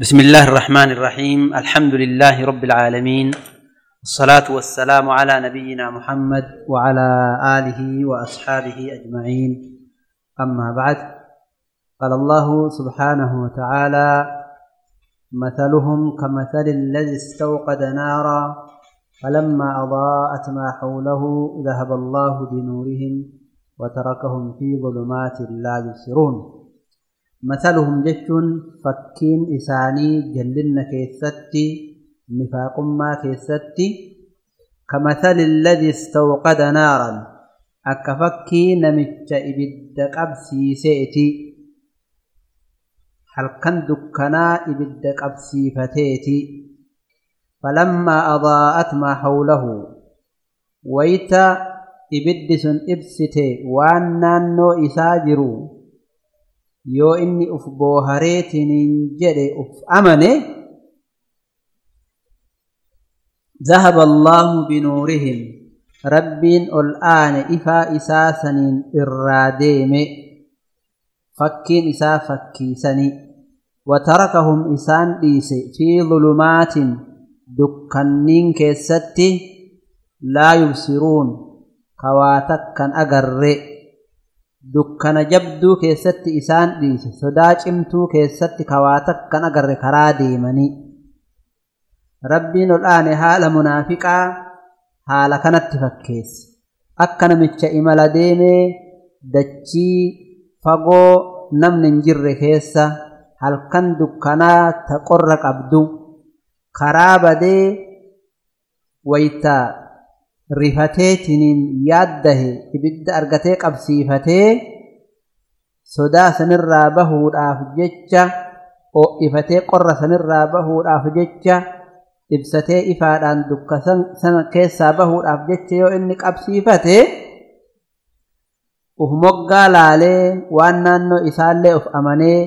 بسم الله الرحمن الرحيم الحمد لله رب العالمين الصلاة والسلام على نبينا محمد وعلى آله وأصحابه أجمعين أما بعد قال الله سبحانه وتعالى مثلهم كمثل الذي استوقد نارا فلما أضاءت ما حوله ذهب الله بنورهم وتركهم في ظلمات لا يبصرون مثلهم جتون فكين إساني جلن كيستي نفاق ما كيستي كمثل الذي استوقد نارا أكفكي نمت إبد قبسي سيتي. كان دكنا إبد قبسي فتيتي. فلما أضاءت ما حوله ويتا إبد سن إبسته وأن نانو إساجروا yoo inni uf boohareetiniin jedhe uf amane ذهب الله بنورهم ربين الآن إفا إسا سنين إراديم فكين إسا فكي سني وتركهم إسان ديس في ظلمات دكنين كيستي لا يبصرون كواتك أقرئ dukkana jabduu keessatti isaan dhiise sodaa cimtuu keessatti kawaata kan agarre karaa deemanii rabbiin ol aane haala munaafiqaa haala kanatti fakkeesse akka namicha imala deemee dachii fagoo namni hin jirre keessa halkan dukkanaa ta qorra qabdu karaa badee waytaa rifateetiniin yaaddahe ibidda argatee qabsiifatee sodaa sanirraa bahuudhaaf jecha ho'ifatee qorra sanirraa bahuudhaaf jecha ibsatee ifaadhaan dukka sana keessaa bahuudhaaf jecha yoo inni qabsiifate uf moggaa laalee waan naannoo isaallee of amanee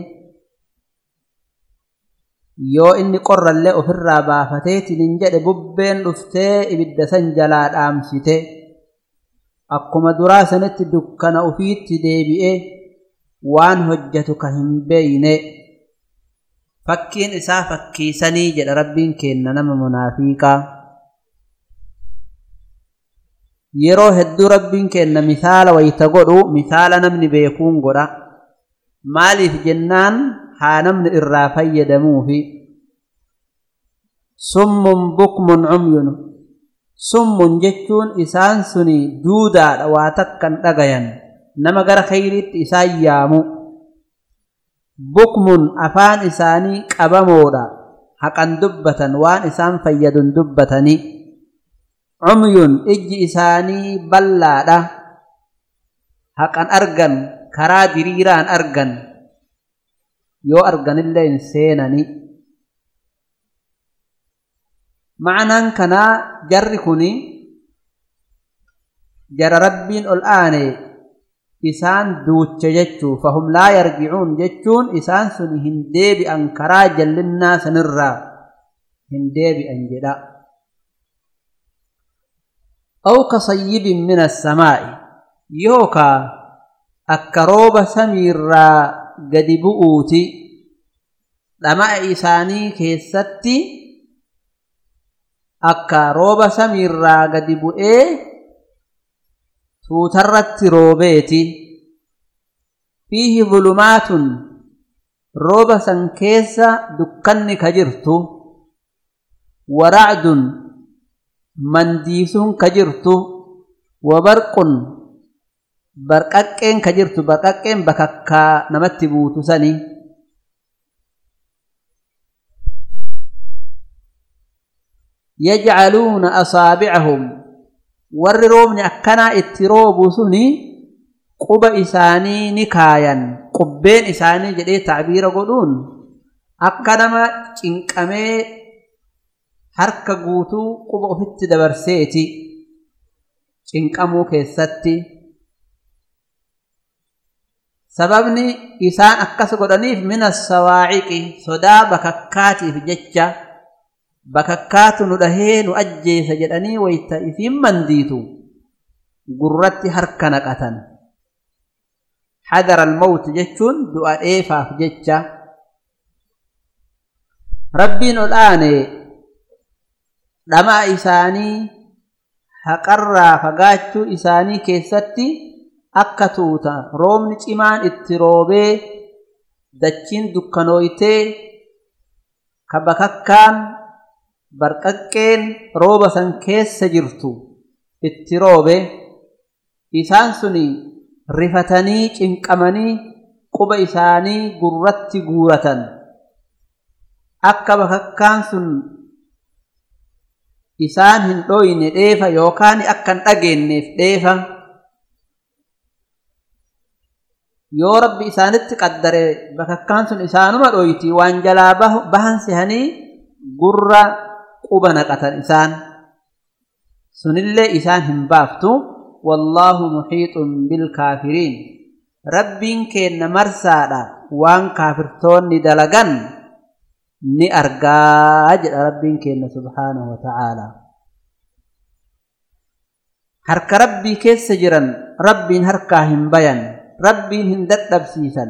yoo inni qorrallee ofirraa baafateetiin jedhe bubbeen dhuftee ibidda san jalaa dhaamsite akkuma duraa sanitti dukkana ufiitti deebi'e waan hojjetu ka hin beeyne fakkiin isaa fakkiisanii jedha rabbiin kenna nama munaafiqaa yeroo hedduu rabbiin kenna misaala wayta godhu misaala namni beekuun godha maaliif jennaan haa namni irraa fayyadamuufi summun bukmun cumyun summun jechuun isaan suni duudaadha waa takkan dhagayan nama gara khayriitti isaan yaamu bukmun afaan isaanii qabamoodha haqan dubbatan waan isaan fayyadun dubbatanii cumyun ijji isaanii ballaadha haqan argan karaa diriiraan argan يو أرغن اللي إنسيناني معنى كنا جرّكوني جر ربين الآن إسان دوچ جتشو فهم لا يرجعون جتشون إسان سن هندي بأن كراج للناس نرى هندي بأن أو كصيب من السماء يوكا أكروب سمير gadi bu'uuti dhama'a isaanii keessatti akka rooba samiirraa gadi bu'ee tuutarratti roobeeti fiihi zulumaatun rooba san keessa dukkanni ka jirtu waracdun mandiisuun ka jirtu wabarqun barqaqqeen ka jirtu barqaqqeen bakakkaa namatti buutu sani yajcaluuna asaabicahum warri roobni akkanaa itti roobu suni quba isaanii ni kaayan qubbeen isaanii jedhee tacbiira godhuun akka nama cinqamee harka guutuu quba ofitti dabarseeti cinqamuu keessatti sababni isaan akkas godhaniif min assawaaciqi sodaa bakakkaatiif jecha bakakkaatu nu dhahee nu ajjeesa jedhanii wayta ifiin mandiitu gurratti harka naqatan almawti jechuun du'a dheefaaf jecha rabbiin ol aane dhamaa isaanii haqarraa fagaachuu isaanii keessatti akka tuuta. Roobni cimaan itti roobee dachiin dukkanooytee kabakakkaan barqaqqeen rooba san keessa jirtu itti roobe. Isaan suni rifatanii cinqamanii quba isaanii gurratti guuratan. Akka bakakkaan sun isaan hin dhoyne dheefa yookaan akka hin dhageenneef dheefa yoo rabbi isaanitti qaddare bakakkaan sun isaanuma dhoyti waan jalaa bahan sehanii gurra quba naqatan isaan sunillee isaan hin baaftu wallaahu muxiixun bilkaafiriin rabbiin keenna marsaadha waan kaafirtoonni dalagan ni argaa jedha rabbiin keenna subhaanahu wata'aalaa harka rabbii keessa jiran rabbiin harkaa hin bayan rabbiin hin dadhabsiisan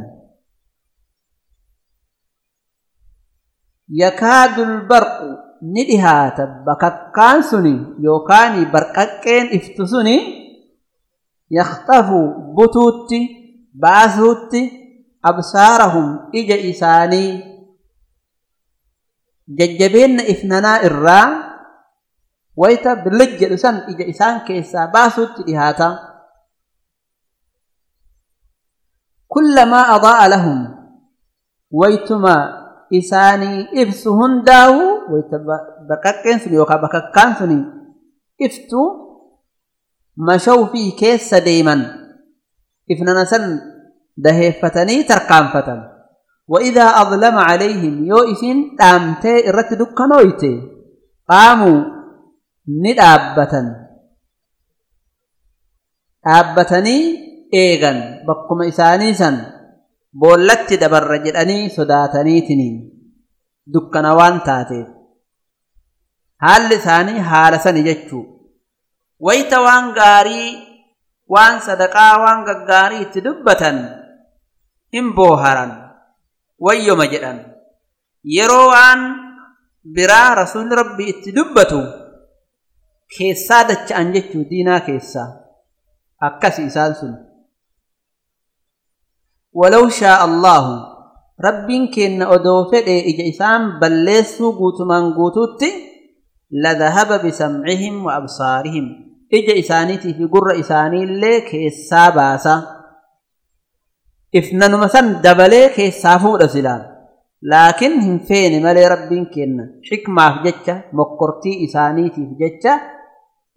yakaadu lbarqu ni dhihaata bakakkaan suni yookaan barqaqqeen iftu suni yakhtafu butuutti baasuutti absaarahum ija isaanii jajjabeenna ifnanaa irraa wayta bilij jedhu san ija isaan keessaa baasuutti dhihaata كلما أضاء لهم. ويتما إساني إفسهن داو ويتبقاقين سني وقابقاقان سني. إفتو مشو في كيس ديما إفننا سن دهي فتني ترقام فتن. وإذا أظلم عليهم يوئسين تامتي إرتدك نويتي قاموا ندابة أبتني إيغن بقم إساني سن بولت دبر جدني صداتني تنين دكانوان تاتي حال لساني حال سني جتشو ويتا وان غاري وان صدقا وان غاري تدبتن هم بوهران wayyoma jedhan. Yeroo waan biraa rasuulli rabbi itti dubbatu keessaa dacha'an jechuu diinaa keessaa. Akkasi isaan sun. ولو شاء الله. ربك ان ادوفه ايجسام بلسو غوتمان غوتوتي لذهب بسمعهم وأبصارهم. ايجسانيتي في قر إساني لك حساباسا إفنن مثلا دبلك حسابو دسلا لكن فين مال ربك كن؟ حكمة جتا مقرتي اسانيتي جتا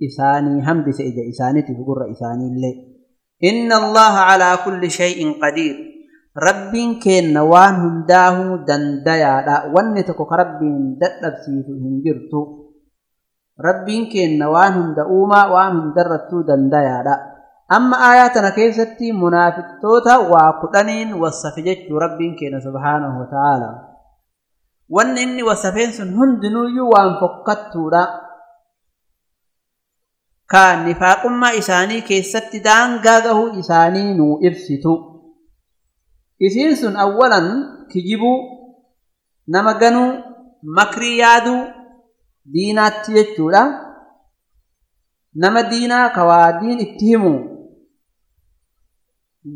إساني هم بيس ايجسانيتي في قر إساني لك shay'in qadiir rabbiin kenna waan hundaahuu dandayaadha wanni tokko ka rabbiin dadhabsiisu hin jirtu rabbiin kenna waan hunda uumaa waan hundarrattuu dandayaadha amma aayaa tana keessatti munaafiqtoota waa kudhaniin wasafe jechuu rabbiin keenya subhaanahu wa ta'aala wanni inni wasafeen sun hundinuuyyuu waan fokkattuudha ka nifaaqummaa isaanii keessatti daangaa gahuu isaanii nuu ibsitu. Isiin sun awwalan kijibuu nama ganuu makrii yaaduu diinaatti jechuudha. Nama diinaa ka waa diin itti himu.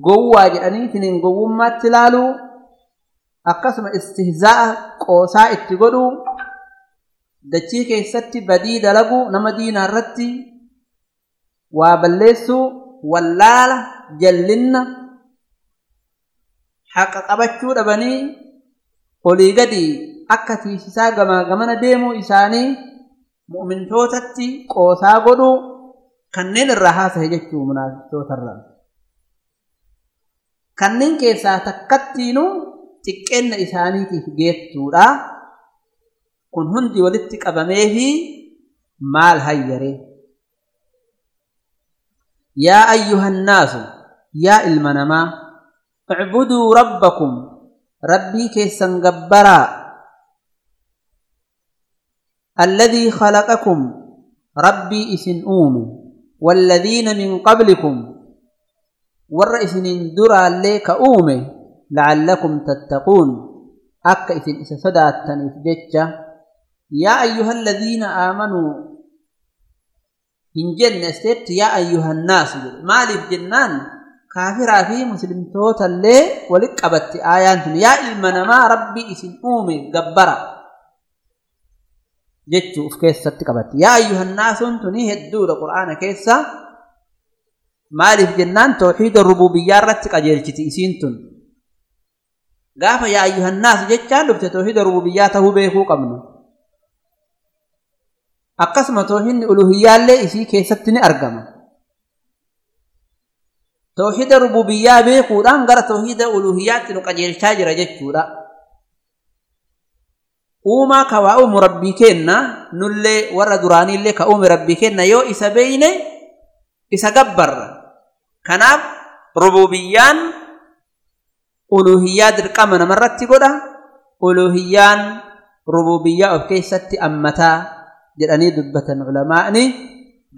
Gowwaa jedhaniitiin gowwummaatti ilaaluu akkasuma istihzaa'a qoosaa itti godhuu dachii keessatti badii dalaguu nama diinaa irratti waa balleessuu wallaala jallinna haqa qabachuu dhabanii olii gadi akka tiisisaa gamaa gamana deemuu isaanii mu'mintootatti qoosaa godhuu kanneen irraa haasahe jechuu munaafiqtootarraa kanneen keessaa takkattiinuu xiqqeenna isaaniitiif geettuudha kun hundi walitti qabamee fi maal hayyare يا أيها الناس يا المنما اعبدوا ربكم. ربي كيسن قبرا. الذي خلقكم. ربي إسن أوم. والذين من قبلكم. والرئيسن اندرى ليك أوم. لعلكم تتقون. أكا إسن سدات تنفجج يا أيها الذين آمنوا hin jenne isteetti yaa ayyuhannaas jedhe maaliif jennaan kaafiraa fi muslimtootaallee walit qabatti aayaan tun yaa ilma namaa rabbi isin uume gabbara jechuu uf keessatti qabatti yaa ayyuhannaasuun tuni hedduudha qur'aana keessa maaliif jennaan tawxiida rububiyyaa irratti qajeelchiti isiin tun gaafa yaa ayyuhannaas jechaan dhufte tawxiida rububiyyaa tahuu beekuu qabna tawxiida rububiyyaa beekuudhaan gara tawxiida uluhiyyaatti nu qajeelchaa jira jechuudha uumaa ka waa uumu rabbii kenna nullee warra duraaniillee ka uume rabbii kenna yoo isa beeyne isa gabbarra kanaaf rububiyyaan uluhiyyaa dirqama namarratti godha uluhiyyaan rububiyyaa of keessatti ammataa جراني دبته علماء ني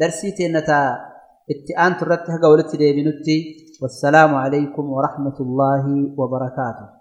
درسيت انتا اتيان ترتها قولتي دي بنتي والسلام عليكم ورحمه الله وبركاته